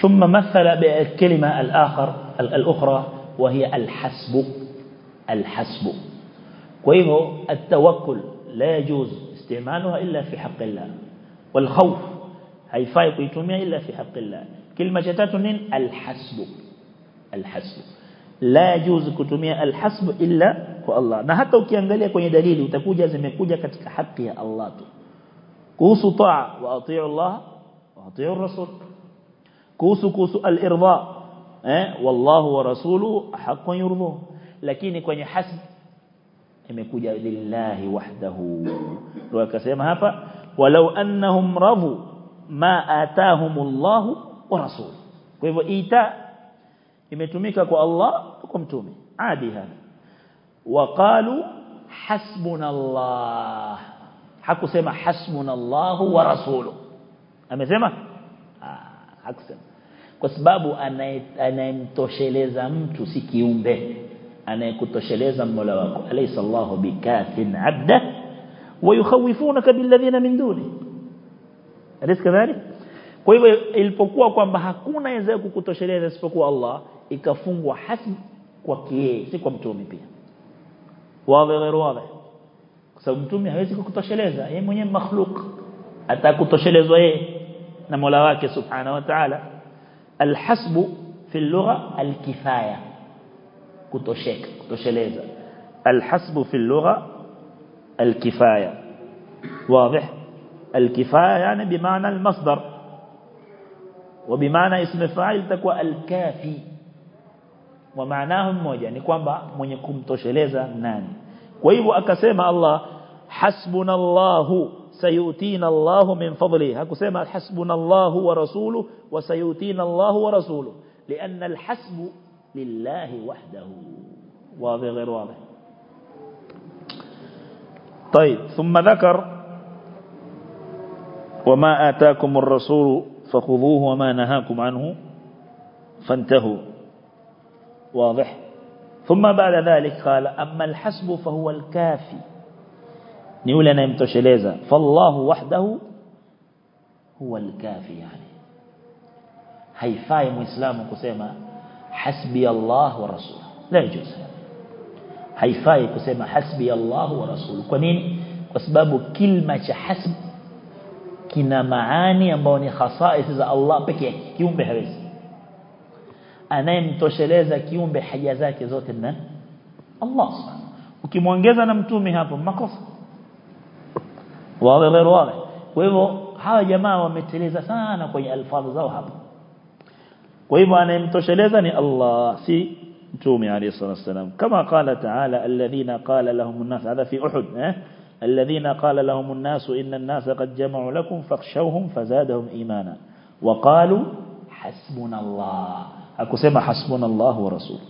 ثم مثل بالكلمة الآخر الأخرى وهي الحسب. الحسب. وهو التوكل لا يجوز. استعمالها إلا في حق الله والخوف haifai kuitumia illa fi haqqillah kilima cha tatu nini alhasb alhasb la yajuz kutumia alhasb illa kwa Allah na hata ukiangalia kwenye dalili utakuja zimekuja katika haki ya Allah tu kuhusu taa wa atiu Allah wa atiu rasul kuhusu kuhusu al-irda eh wallahu wa rasuluhu haqqan yurdu lakini kwenye hasb imekuja lillahi wahdahu ndio akasema hapa walau annahum radu ma atahumullahu wa rasul kwa hivyo ita imetumika kwa Allah kwa mtume adi hapa waqalu hasbunallah hakusema hasbunallahu wa rasuluhu amesema hakusema kwa sababu anayemtosheleza mtu si kiumbe anayekutosheleza Mola wako alaysa Allahu bikafin 'abda wa yukhawifunaka billadhina min duni alis kadhalik kwa hivyo ilipokuwa kwamba hakuna yeye kukutosheleza isipokuwa Allah ikafungwa hasb kwa kie si kwa mtume pia wazi غير wazi kwa sababu mtume hawezi kukutosheleza yeye mwenyewe makhluk atakutoshelezwa yeye na Mola wake subhanahu wa ta'ala alhasbu fi lugha alkifaya kutosheka kutosheleza alhasbu fi lugha alkifaya واضح الكفايه يعني بمعنى المصدر وبمعنى اسم فاعل تكون الكافي ومعناه mmoja ni kwamba mwenye kumtosheleza nani kwa hivyo akasema Allah hasbunallahu sayutina Allah min fadlihi hakusema hasbunallahu wa rasuluhu wa sayutina Allah wa rasuluhu لأن الحسب لله وحده. واضح غير واضح؟ طيب ثم ذكر وما آتاكم الرسول فخذوه وما نهاكم عنه فانتهوا. واضح؟ ثم بعد ذلك قال أما الحسب فهو الكافي. نقول يمتشلeza فالله وحده هو الكافي يعني. haifai muislamu kusema حسبي الله ورسوله. لا يجوز. حيفاي كسيما حسبي الله ورسوله. كنين كسباب كلمة حسب. كنا معاني أمباني خصائص إذا الله بكي كيوم بحرز أنا يمتوشلزا كيوم بحيازاك زوت النا الله سبحانه. وكيمونجزا نمتومي هابو مقص واضح غير واضح. وإذا هذا جماعة ومتلزا سانا كوي ألفاظ زوحابو kwa hivyo anayemtosheleza ni Allah si mtume alayhi salatu wasallam kama qala ta'ala alladhina qala lahum an-nas hadha fi uhud eh الذين قال لهم الناس إن الناس قد جمعوا لكم فاخشوهم فزادهم إيمانا وقالوا حسبنا الله أكسما حسبنا الله ورسوله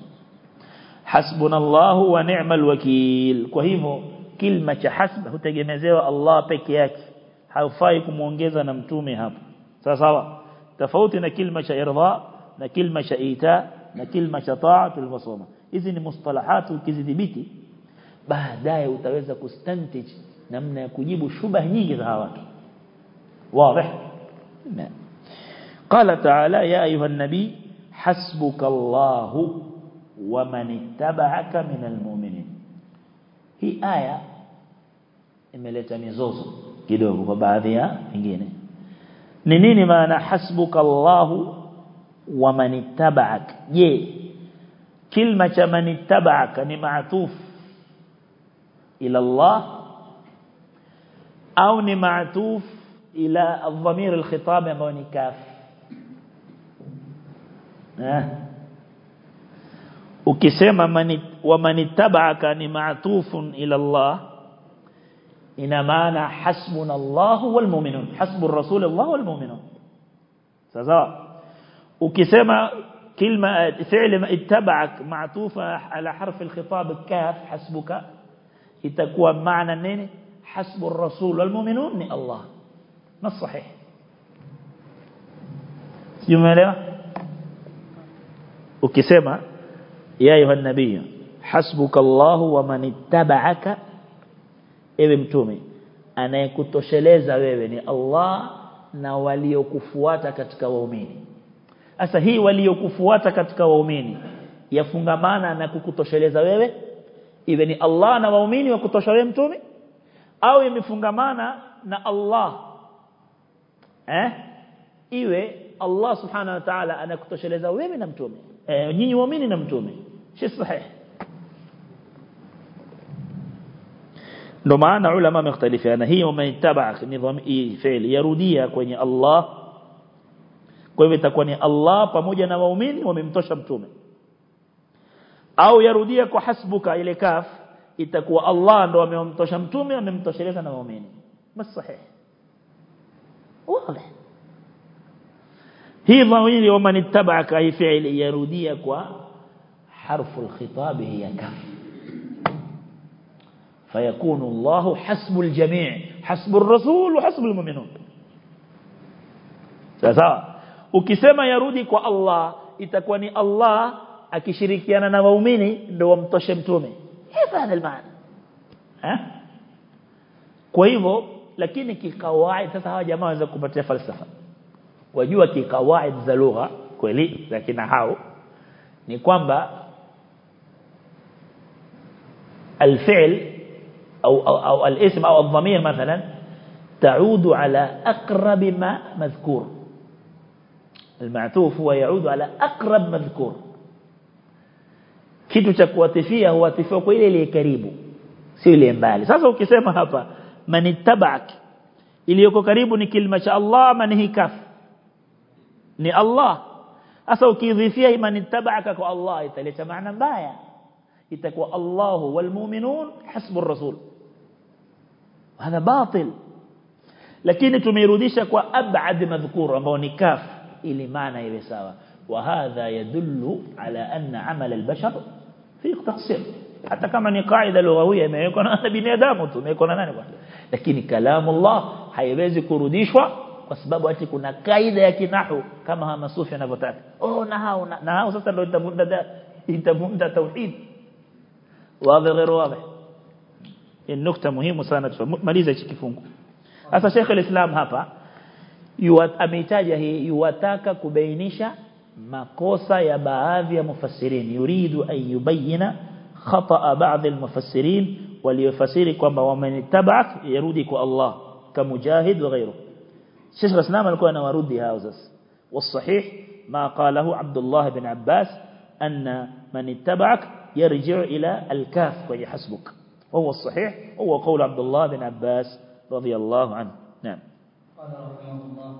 حسبنا الله ونعم الوكيل كهيفو كلمة حسب hutegemezewa Allah peke yake haufai kumuongeza na mtume hapo sawa sawa tofauti na kilma cha irda نكلمة شئيتا نكلمة شطاعة المصومة إذن مصطلحات الكذبت بعدها وتوزا كستنتج نمنا كجيب شبه نيجي ذهوات واضح؟ ما. قال تعالى يا أيها النبي حسبك الله ومن اتبعك من المؤمنين. هي آية إما إملت نزوز كدوه وبعدها نجينا نيني معنى حسبك الله manittaba'ak je cha manittaba'ak ni maatuf ila Allah au ni maatuf ila dhamir al-khitab ambao ni kaf eh ukisema manittaba'aka ni maatufun ila Allah ina maana hasbuna Allah wal mu'minun hasbu ar-rasul Allah wal mu'minun sasa وكسمة كلمة فعل ما اتبعك معطوفة على حرف الخطاب كاف حسبك. يتكوى معنى نين حسب الرسول والمؤمنون الله. ما الصحيح؟ يوم يلا وكسمة يا أيها النبي حسبك الله ومن اتبعك. ابن تومي أنا كنت شلزة ابني الله نوالي waliokufuata katika sasa hii waliokufuata katika waumini yafungamana na kukutosheleza wewe iwe ni Allah na waumini wa kutosha wewe mtume au imefungamana na Allah eh iwe Allah subhanahu wa ta'ala anakutosheleza wewe na mtume eh nyinyi waumini na mtume si sahihi ndo maana ulama wamekhtalifiana hii umeitaba nidhamu hii fi'li yarudia kwenye Allah kwa hivyo itakuwa ni Allah pamoja na waumini wamemtosha mtume au yarudia kwa hasbuka ile kaf itakuwa Allah ndo amemtosha mtume amemtosheleza na waumini bas sahihi wazi hii dhawili wa man ittaba'aka hii fi'li yarudia kwa harfu al-khitab hiya kaf فيكون الله حسب الجميع حسب الرسول وحسب المؤمنون sasa ukisema yarudi kwa Allah itakuwa ni Allah akishirikiana na waumini ndio wamtoshe mtume hapa maana eh kwa hivyo lakini kikawaid sasa hawa jamaa waweza kupatia falsafa wajua kikawaid za lugha kweli lakini hao ni kwamba الفعل أو, أو, أو الاسم أو الضمير مثلا تعود على أقرب ما مذكور المعتوف هو يعود على أقرب مذكور. كتو تكوى تفيا هو تفوق إلي لي كريب سيو لي مبالي ساسو كسيما هفا من اتبعك إليه كريب نكل ما شاء الله من هي هكف ني الله أسو كيضيفيه من اتبعك كو الله إتليت معنى مبايا إتكوى الله والمؤمنون حسب الرسول وهذا باطل لكن تميرودشك وأبعد مذكور أمو نكاف إلي معنى يبساوى وهذا يدل على أن عمل البشر في تقصير. حتى كما قاعدة لغوية ما يكون أنا بني أدامته ما يكون أنا نقول لكن كلام الله حيبازي كرديشوى وسبب أتي كنا قاعدة يكي نحو كما هم صوفي نبتات أوه نهاو نهاو سبتا لو إنت مندى إنت مندى توحيد. واضح غير واضح؟ النقطة مهمة سانة مليزة كيفونكو أسا شيخ الإسلام هفا ameitaja hii yuwataka kubainisha makosa ya baadhi ya mufassirin yuridu an yubayina khata baadhi al-mufassirin waliyofasiri kwamba wamenitabak yarudi kwa Allah kamujahid wa ghayru Sheikh al-Islam alikuwa anawarudi hao sasa والصحيح ما قاله عبد الله بن عباس أن من اتبعك يرجع إلى الكاف وهي حسبك وهو الصحيح هو قول عبد الله بن عباس رضي الله عنه نعم قال رحمه الله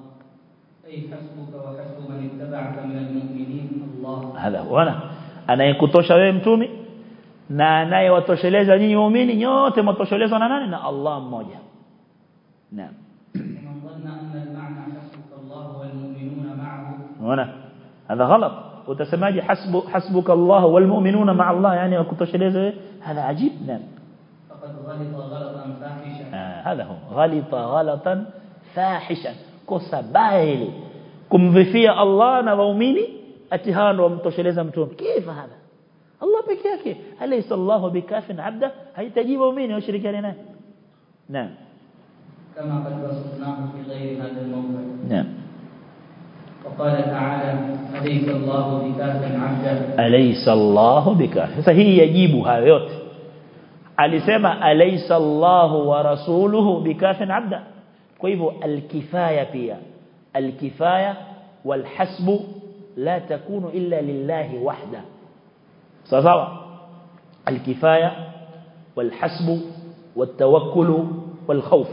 أي حسبك وحسب من اتبعك من المؤمنين الله. هذا هو أنا إيه أنا يكتوش أبيم تومي نا ناي إيه وتوش ليزا ني يوميني يوت ما ليزا نا ناني نا الله موجا نعم. ومن ظن أن المعنى حسبك الله والمؤمنون معه. هنا. هذا غلط. وتسماجي حسب حسبك الله والمؤمنون مع الله يعني وكتوش ليزا هذا عجيب. نعم. فقد غلط غلطا فاحشا آه، هذا هو. غلط غلطا فاحشا kosa baya ile kumvifia Allah na waumini ati hawa ndio wamtosheleza mtume kifa hapa Allah peke yake alaysa Allahu bikafin abda hahitaji waumini washirikiane naye naam كما قد بسطناه في غير هذا الموضع naam وقال تعالى أليس الله بكاف عبده Allahu bikafin sasa hii yajibu hayo yote alisema alaysa Allahu wa rasuluhu bikafin abda kwa hivyo alkifaya pia alkifaya walhasbu la takunu illa lillahi wahda sawa sawa والتوكل والخوف.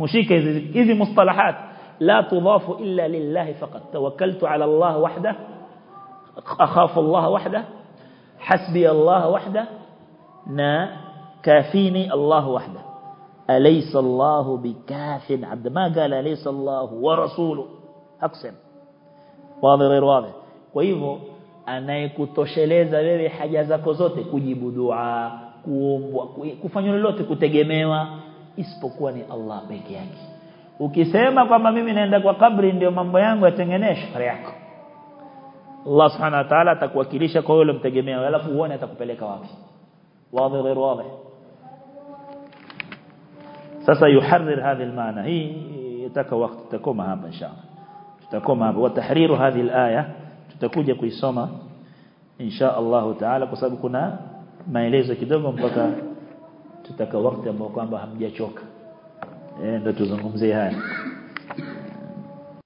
مشيك هذه مصطلحات. لا تضاف إلا لله فقط. توكلت على الله وحده. أخاف الله وحده. حسبي الله وحده. نا كافيني الله وحده. أليس الله بكاف؟ عبد ما قال أليس الله ورسوله. أقسم. واضح غير واضح. وإيهو أنايك تشليز ببي حجازك وزوت كجيب دعا كفنون اللوت كتجميوا إسبقواني الله بكياك وكسيما قام ممن عندك وقبر عندي ومنبيان وتنجنش فريعك الله سبحانه وتعالى تكوكيليش كويلم تجميوا ولا فهوان تكوكيليك واضح واضح غير واضح sasa yuharrir hadhi almaana hii itaka wakati tutakoma hapa inshallah. Tutakoma hapa. Wa tahriru hadhi alaya tutakuja kuisoma insha Allah taala kwa sababu kuna maelezo kidogo mpaka tutaka wakati ambao kwamba hamjachoka. Eh ndio tuzungumzie haya